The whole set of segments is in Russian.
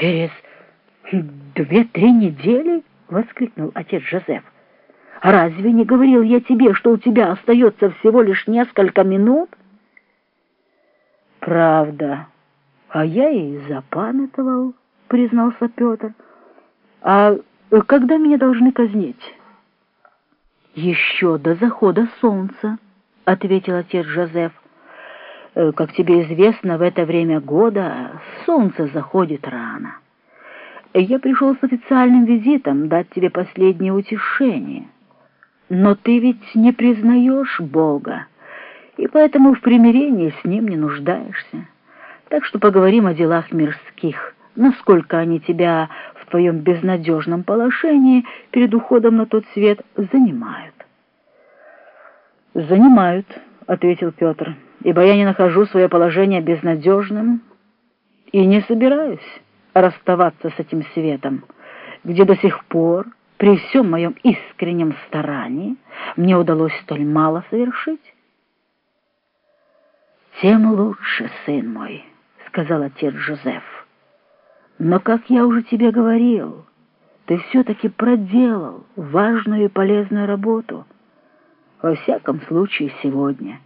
«Через две-три недели?» — воскликнул отец Жозеф. «Разве не говорил я тебе, что у тебя остается всего лишь несколько минут?» «Правда, а я и запамятовал», — признался Петр. «А когда меня должны казнить?» «Еще до захода солнца», — ответил отец Жозеф. Э, как тебе известно, в это время года солнце заходит рано. Я пришел с официальным визитом дать тебе последнее утешение. Но ты ведь не признаешь Бога, и поэтому в примирении с Ним не нуждаешься. Так что поговорим о делах мирских, насколько они тебя в твоем безнадежном положении перед уходом на тот свет занимают. «Занимают», — ответил Петр ибо я не нахожу свое положение безнадежным и не собираюсь расставаться с этим светом, где до сих пор, при всем моем искреннем старании, мне удалось столь мало совершить. «Тем лучше, сын мой», — сказал отец Жозеф. «Но, как я уже тебе говорил, ты все-таки проделал важную и полезную работу, во всяком случае сегодня».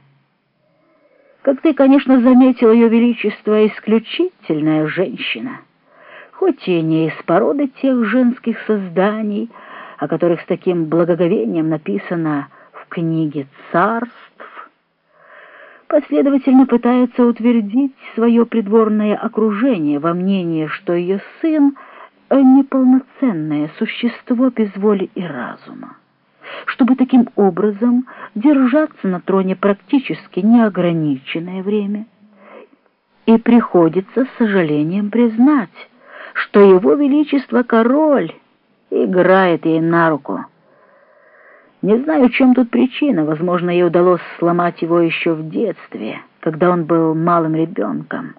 Как ты, конечно, заметил, ее величество исключительная женщина, хоть и не из породы тех женских созданий, о которых с таким благоговением написано в книге «Царств», последовательно пытается утвердить свое придворное окружение во мнении, что ее сын — неполноценное существо без воли и разума чтобы таким образом держаться на троне практически неограниченное время. И приходится с сожалением признать, что его величество король играет ей на руку. Не знаю, чем тут причина, возможно, ей удалось сломать его еще в детстве, когда он был малым ребенком.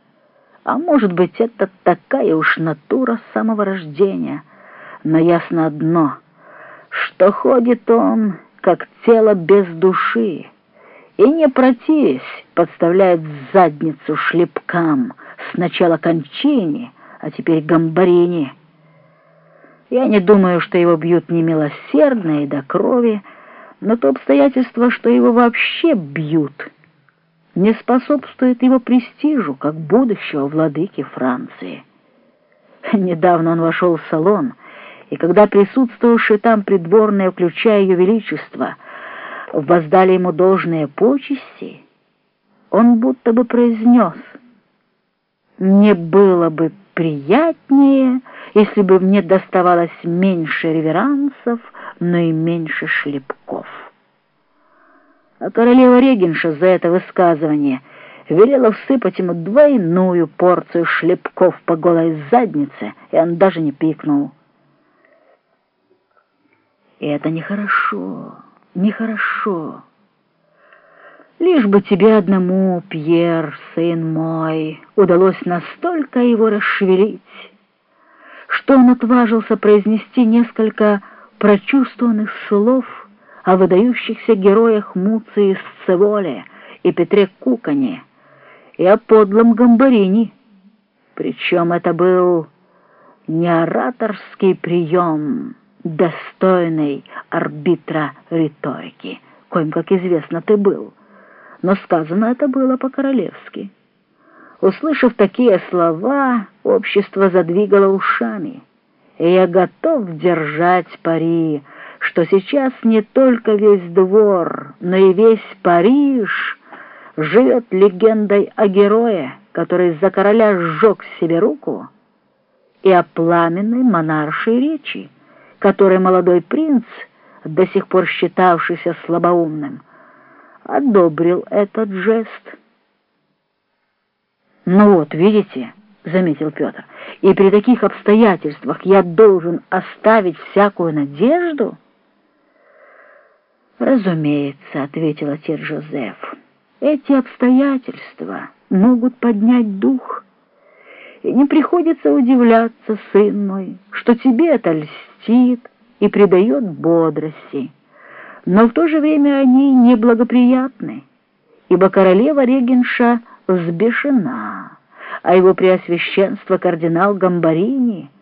А может быть, это такая уж натура с самого рождения, но ясно одно — что ходит он, как тело без души, и, не противясь, подставляет задницу шлепкам, сначала кончине, а теперь гамбарине. Я не думаю, что его бьют немилосердно и до крови, но то обстоятельство, что его вообще бьют, не способствует его престижу, как будущего владыки Франции. Недавно он вошел в салон — и когда присутствовавшие там придворные, включая ее величество, воздали ему должные почести, он будто бы произнес «Мне было бы приятнее, если бы мне доставалось меньше реверансов, но и меньше шлепков». А королева Регенша за это высказывание велела всыпать ему двойную порцию шлепков по голой заднице, и он даже не пикнул. И это нехорошо, нехорошо. Лишь бы тебе одному, Пьер, сын мой, удалось настолько его расшевелить, что он отважился произнести несколько прочувствованных слов о выдающихся героях Муции Сцеволе и Петре Кукане и о подлом Гамбарине. Причем это был не ораторский прием, достойный арбитра риторики, коим, как известно, ты был. Но сказано это было по-королевски. Услышав такие слова, общество задвигало ушами, и я готов держать пари, что сейчас не только весь двор, но и весь Париж живет легендой о герое, который за короля сжег себе руку, и о пламенной монаршей речи которой молодой принц, до сих пор считавшийся слабоумным, одобрил этот жест. «Ну вот, видите», — заметил Петр, — «и при таких обстоятельствах я должен оставить всякую надежду?» «Разумеется», — ответил отец Жозеф, — «эти обстоятельства могут поднять дух». И не приходится удивляться, сын мой, что тебе это льстит и придает бодрости. Но в то же время они неблагоприятны, ибо королева Регенша взбешена. а его преосвященство кардинал Гамбарини —